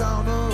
on the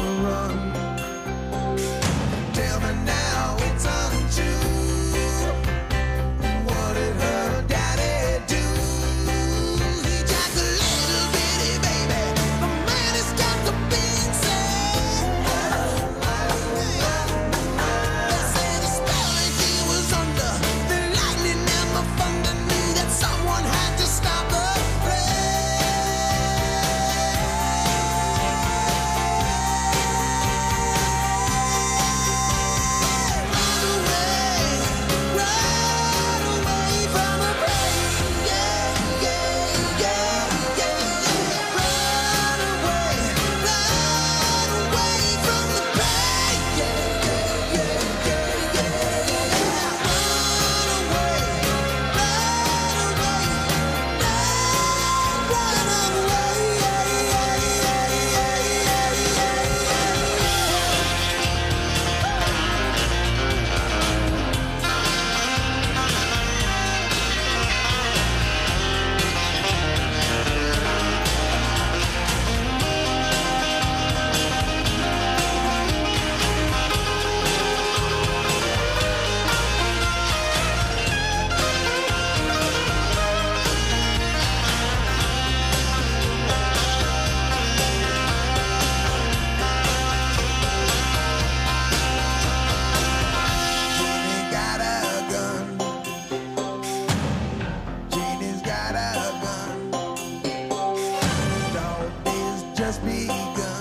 just begun.